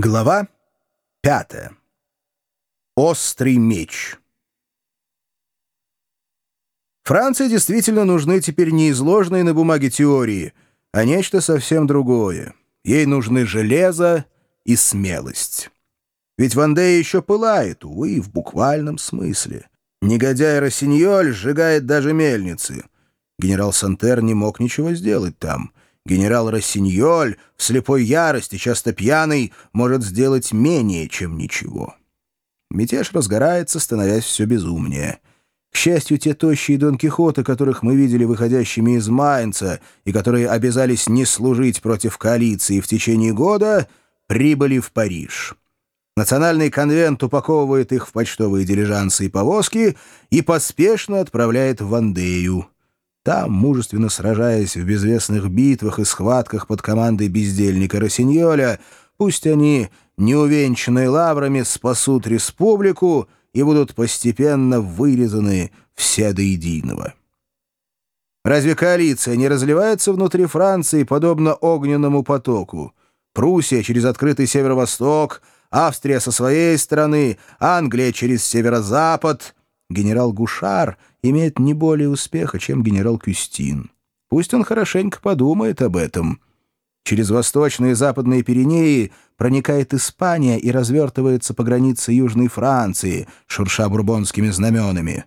Глава пятая. Острый меч. Франции действительно нужны теперь не изложенные на бумаге теории, а нечто совсем другое. Ей нужны железо и смелость. Ведь Вандея еще пылает, увы, в буквальном смысле. Негодяй Рассиньоль сжигает даже мельницы. Генерал Сантер не мог ничего сделать там — Генерал Рассиньоль в слепой ярости, часто пьяный, может сделать менее, чем ничего. Мятеж разгорается, становясь все безумнее. К счастью, те тощие Дон Кихоты, которых мы видели выходящими из Майнца и которые обязались не служить против коалиции в течение года, прибыли в Париж. Национальный конвент упаковывает их в почтовые дилижансы и повозки и поспешно отправляет в Вандею. Там, мужественно сражаясь в безвестных битвах и схватках под командой бездельника Росиньоля, пусть они, неувенчанные лаврами, спасут республику и будут постепенно вырезаны все до единого. Разве коалиция не разливается внутри Франции, подобно огненному потоку? Пруссия через открытый северо-восток, Австрия со своей стороны, Англия через северо-запад. Генерал Гушар — имеет не более успеха, чем генерал Кюстин. Пусть он хорошенько подумает об этом. Через восточные и западные Пиренеи проникает Испания и развертывается по границе Южной Франции, шурша бурбонскими знаменами.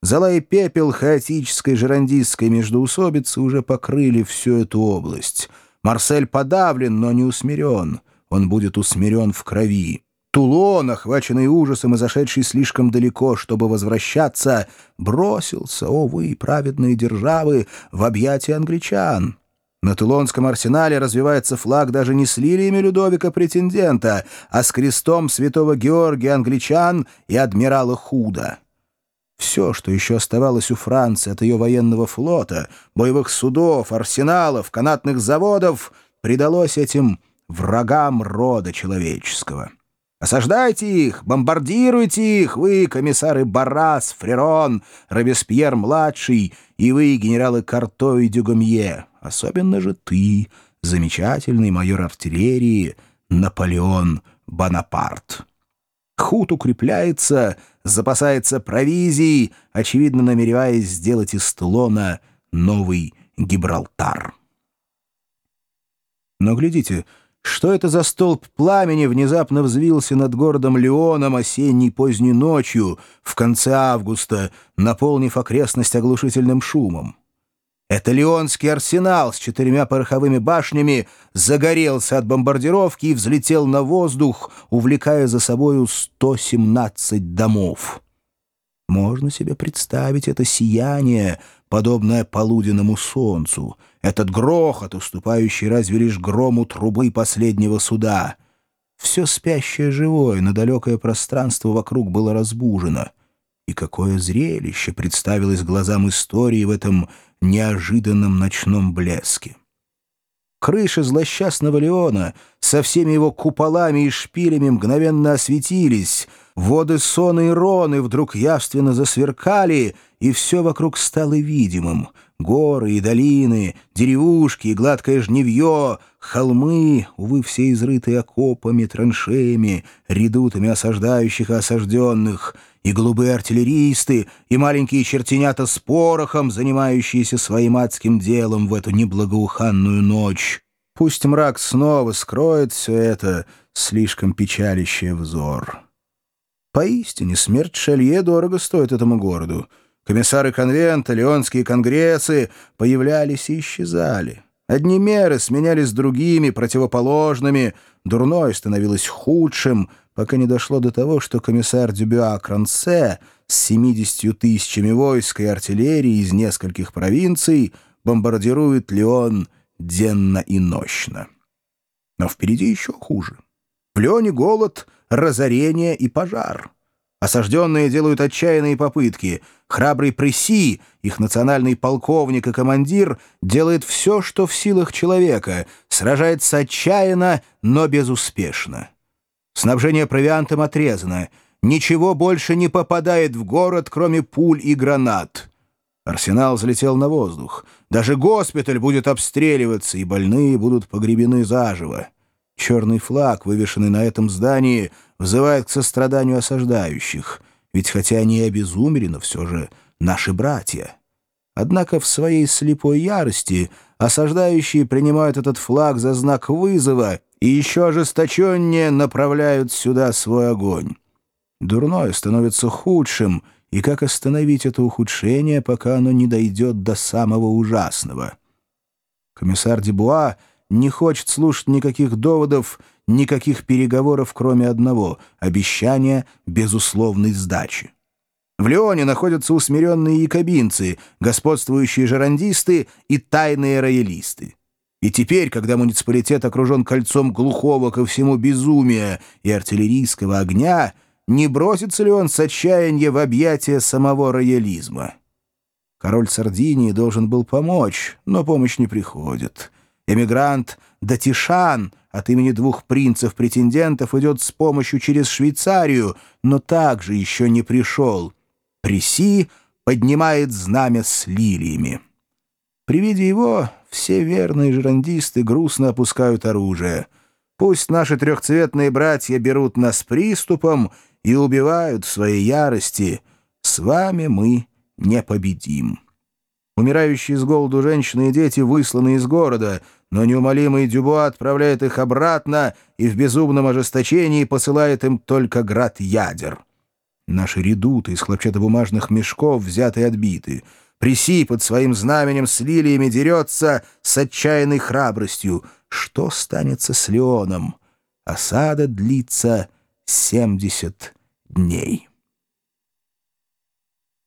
Зола и пепел хаотической жерандистской междоусобицы уже покрыли всю эту область. Марсель подавлен, но не усмирен. Он будет усмирен в крови. Тулон, охваченный ужасом и зашедший слишком далеко, чтобы возвращаться, бросился, о вы, праведные державы, в объятия англичан. На Тулонском арсенале развивается флаг даже не с лилиями Людовика-претендента, а с крестом святого Георгия англичан и адмирала Худа. Все, что еще оставалось у Франции от ее военного флота, боевых судов, арсеналов, канатных заводов, предалось этим врагам рода человеческого. Осаждайте их, бомбардируйте их, вы, комиссары Барас, Фрерон, Робеспьер-младший, и вы, генералы Карто и Дюгомье, особенно же ты, замечательный майор артиллерии Наполеон Бонапарт. Хут укрепляется, запасается провизией, очевидно намереваясь сделать из Тулона новый Гибралтар. Но глядите, — что это за столб пламени внезапно взвился над городом Леоном осенней поздней ночью, в конце августа, наполнив окрестность оглушительным шумом? Это Леонский арсенал с четырьмя пороховыми башнями загорелся от бомбардировки и взлетел на воздух, увлекая за собою 117 домов. Можно себе представить это сияние, подобное полуденному солнцу, этот грохот, уступающий разве лишь грому трубы последнего суда. Все спящее живое на далекое пространство вокруг было разбужено. И какое зрелище представилось глазам истории в этом неожиданном ночном блеске. Крыши злосчастного Леона со всеми его куполами и шпилями мгновенно осветились, воды Сона и Роны вдруг явственно засверкали, и все вокруг стало видимым. Горы и долины, деревушки и гладкое жневье, холмы, увы, все изрытые окопами, траншеями, редутами осаждающих и осажденных — и голубые артиллеристы, и маленькие чертенята с порохом, занимающиеся своим адским делом в эту неблагоуханную ночь. Пусть мрак снова скроет все это, слишком печалищее взор. Поистине, смерть Шелье дорого стоит этому городу. Комиссары конвента, леонские конгрессы появлялись и исчезали. Одни меры сменялись другими, противоположными, дурное становилось худшим — пока не дошло до того, что комиссар Дюбюа Кранце с 70 тысячами войск и артиллерии из нескольких провинций бомбардирует Леон денно и нощно. Но впереди еще хуже. В Леоне голод, разорение и пожар. Осажденные делают отчаянные попытки. Храбрый Пресси, их национальный полковник и командир, делает все, что в силах человека, сражается отчаянно, но безуспешно. Снабжение провиантом отрезано. Ничего больше не попадает в город, кроме пуль и гранат. Арсенал взлетел на воздух. Даже госпиталь будет обстреливаться, и больные будут погребены заживо. Черный флаг, вывешенный на этом здании, взывает к состраданию осаждающих, ведь хотя они и обезумели, но все же наши братья. Однако в своей слепой ярости осаждающие принимают этот флаг за знак вызова и еще ожесточеннее направляют сюда свой огонь. Дурное становится худшим, и как остановить это ухудшение, пока оно не дойдет до самого ужасного? Комиссар Дебуа не хочет слушать никаких доводов, никаких переговоров, кроме одного — обещания безусловной сдачи. В Леоне находятся усмиренные якобинцы, господствующие жерандисты и тайные роялисты. И теперь, когда муниципалитет окружен кольцом глухого ко всему безумия и артиллерийского огня, не бросится ли он с отчаяния в объятия самого роялизма? Король Сардинии должен был помочь, но помощь не приходит. Эмигрант Датишан от имени двух принцев-претендентов идет с помощью через Швейцарию, но также еще не пришел. Преси поднимает знамя с лилиями. При виде его все верные жерандисты грустно опускают оружие. Пусть наши трехцветные братья берут нас приступом и убивают в своей ярости. С вами мы не победим. Умирающие с голоду женщины и дети высланы из города, но неумолимый Дюбуа отправляет их обратно и в безумном ожесточении посылает им только град ядер. Наши редуты из хлопчатобумажных мешков взяты и отбиты. Приси под своим знаменем с лилиями дерется с отчаянной храбростью. Что станется с Леоном? Осада длится семьдесят дней.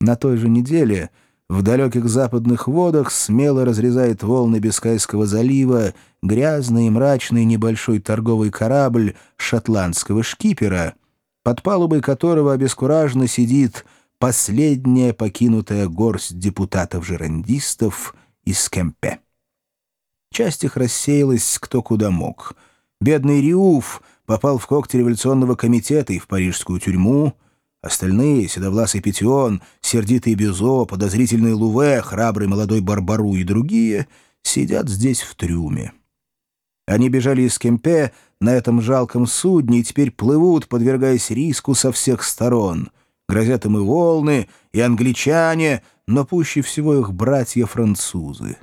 На той же неделе в далеких западных водах смело разрезает волны Бискайского залива грязный и мрачный небольшой торговый корабль шотландского шкипера — под палубой которого обескураженно сидит последняя покинутая горсть депутатов-жерандистов из Кемпе. Часть их рассеялась кто куда мог. Бедный Риуф попал в когти революционного комитета и в парижскую тюрьму, Остальные — Седовласый Петион, Сердитый Бюзо, Подозрительный Луве, Храбрый Молодой Барбару и другие — сидят здесь в трюме. Они бежали из Кемпе на этом жалком судне и теперь плывут, подвергаясь риску со всех сторон. Грозят им и волны, и англичане, но пуще всего их братья-французы.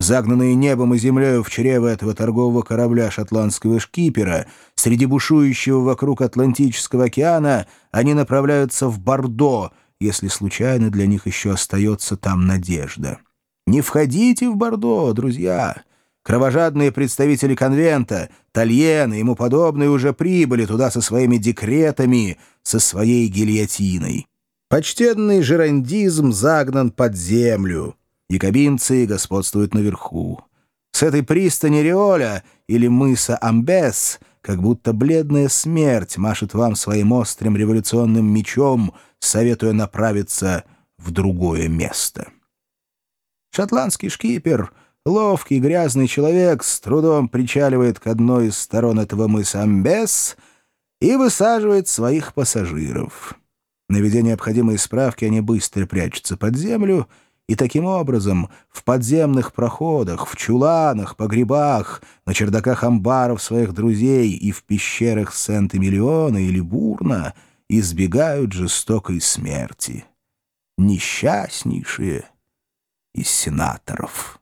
Загнанные небом и землей в чрево этого торгового корабля шотландского шкипера, среди бушующего вокруг Атлантического океана, они направляются в Бордо, если случайно для них еще остается там надежда. Не входите в Бордо, друзья! Кровожадные представители конвента, Тальен и ему подобные уже прибыли туда со своими декретами, со своей гильотиной. Почтенный жерандизм загнан под землю. Якобинцы господствуют наверху. С этой пристани Риоля или мыса Амбес как будто бледная смерть машет вам своим острым революционным мечом, советуя направиться в другое место. Шотландский шкипер — Ловкий грязный человек с трудом причаливает к одной из сторон этого мыса Амбес и высаживает своих пассажиров. Наведя необходимые справки, они быстро прячутся под землю, и таким образом в подземных проходах, в чуланах, погребах, на чердаках амбаров своих друзей и в пещерах Сент-Эмилиона или Бурна избегают жестокой смерти. Несчастнейшие из сенаторов».